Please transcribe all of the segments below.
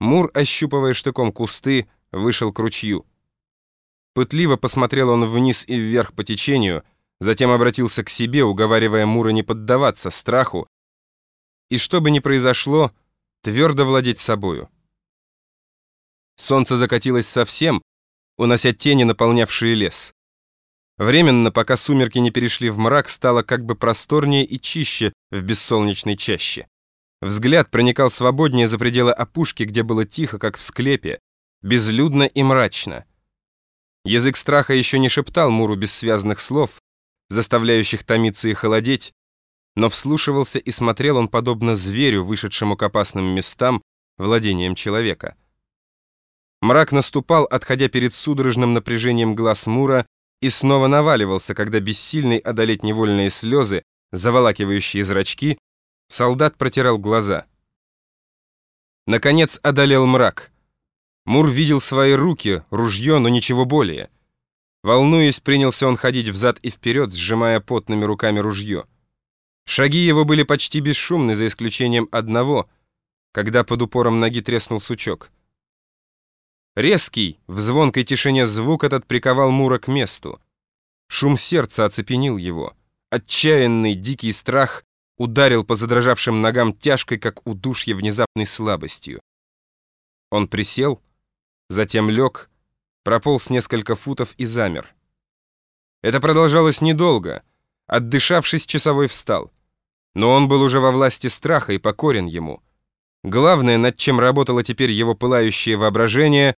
Мур, ощупывая штыком кусты, вышел к ручью. Пытливо посмотрел он вниз и вверх по течению, затем обратился к себе, уговаривая Мура не поддаваться страху, и что бы ни произошло, твердо владеть собою. Солнце закатилось совсем, унося тени, наполнявшие лес. Временно, пока сумерки не перешли в мрак, стало как бы просторнее и чище в бессолнечной чаще. Взгляд проникал свободнее за пределы опушки, где было тихо, как в склепе, безлюдно и мрачно. Язык страха еще не шептал Муру бессвязных слов, заставляющих томиться и холодеть, но вслушивался и смотрел он подобно зверю, вышедшему к опасным местам, владением человека. Мрак наступал, отходя перед судорожным напряжением глаз Мура, и снова наваливался, когда бессильный одолеть невольные слезы, заволакивающие зрачки, Солдат протирал глаза. Наконец одолел мрак. Мур видел свои руки, ружье, но ничего более. Волнуясь, принялся он ходить взад и вперед, сжимая потными руками ружье. Шаги его были почти бесшумны, за исключением одного, когда под упором ноги треснул сучок. Резкий, в звонкой тишине звук этот приковал Мура к месту. Шум сердца оцепенил его. Отчаянный, дикий страх ударил по задрожавшим ногам тяжкой, как удушье, внезапной слабостью. Он присел, затем лег, прополз несколько футов и замер. Это продолжалось недолго. Отдышавшись, часовой встал. Но он был уже во власти страха и покорен ему. Главное, над чем работало теперь его пылающее воображение,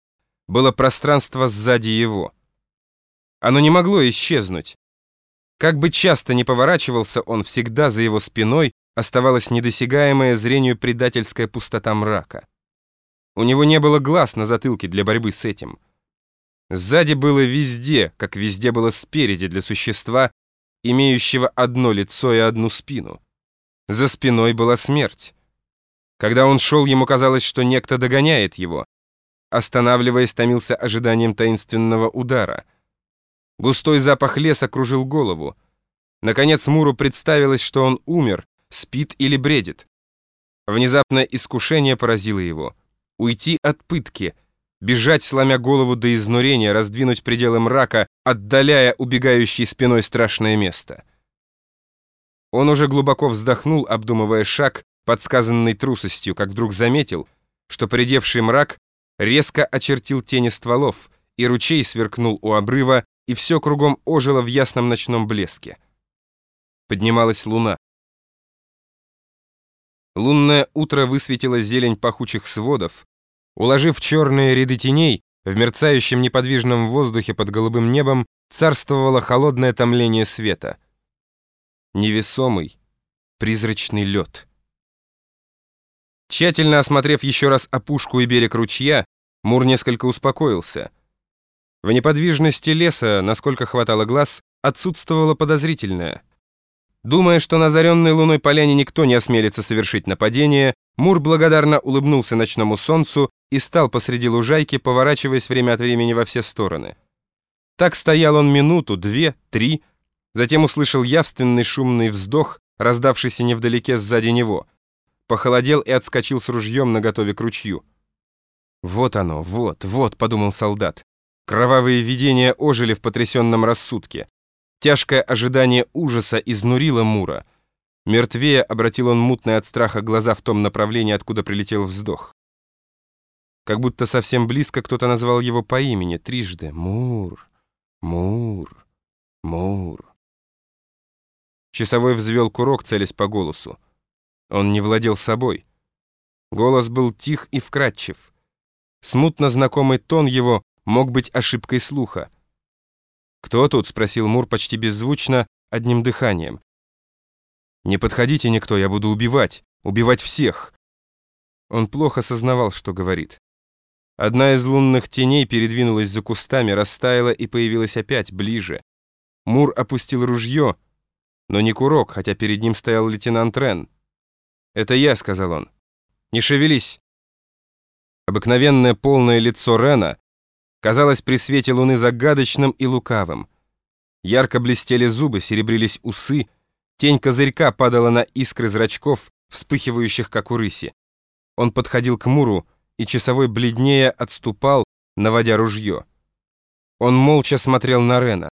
было пространство сзади его. Оно не могло исчезнуть. Как бы часто ни поворачивался он, всегда за его спиной оставалась недосягаемая зрению предательская пустота мрака. У него не было глаз на затылке для борьбы с этим. Сзади было везде, как везде было спереди для существа, имеющего одно лицо и одну спину. За спиной была смерть. Когда он шел, ему казалось, что некто догоняет его. Останавливаясь, томился ожиданием таинственного удара — Густой запах леса кружил голову. Наконец Муру представилось, что он умер, спит или бредит. Внезапное искушение поразило его. Уйти от пытки, бежать, сломя голову до изнурения, раздвинуть пределы мрака, отдаляя убегающей спиной страшное место. Он уже глубоко вздохнул, обдумывая шаг, подсказанный трусостью, как вдруг заметил, что придевший мрак резко очертил тени стволов, и ручей сверкнул у обрыва, и все кругом ожило в ясном ночном блеске. Поднималась луна. Лунное утро высветило зелень пахучих сводов, уложив черные ряды теней, в мерцающем неподвижном воздухе под голубым небом царствовало холодное томление света. Невесомый, призрачный лед. Тщательно осмотрев еще раз опушку и берег ручья, Мур несколько успокоился. В неподвижности леса, насколько хватало глаз, отсутствовало подозрительное. Думая, что на заренной луной поляне никто не осмелится совершить нападение, Мур благодарно улыбнулся ночному солнцу и стал посреди лужайки, поворачиваясь время от времени во все стороны. Так стоял он минуту, две, три, затем услышал явственный шумный вздох, раздавшийся невдалеке сзади него. Похолодел и отскочил с ружьем наготове к ручью. «Вот оно, вот, вот», — подумал солдат. Кровавые видения ожили в потрясенном рассудке. Тяжкое ожидание ужаса изнурило Мура. Мертвее обратил он мутные от страха глаза в том направлении, откуда прилетел вздох. Как будто совсем близко кто-то назвал его по имени трижды. Мур, Мур, Мур. Часовой взвел курок, целясь по голосу. Он не владел собой. Голос был тих и вкрадчив. Смутно знакомый тон его мог быть ошибкой слуха. «Кто тут?» — спросил Мур почти беззвучно, одним дыханием. «Не подходите никто, я буду убивать, убивать всех!» Он плохо сознавал, что говорит. Одна из лунных теней передвинулась за кустами, растаяла и появилась опять, ближе. Мур опустил ружье, но не курок, хотя перед ним стоял лейтенант Рен. «Это я», — сказал он. «Не шевелись». Обыкновенное полное лицо Рена казалось при свете луны загадочным и лукавым. Ярко блестели зубы, серебрились усы, тень козырька падала на искры зрачков, вспыхивающих, как у рыси. Он подходил к Муру и часовой бледнее отступал, наводя ружье. Он молча смотрел на Рена.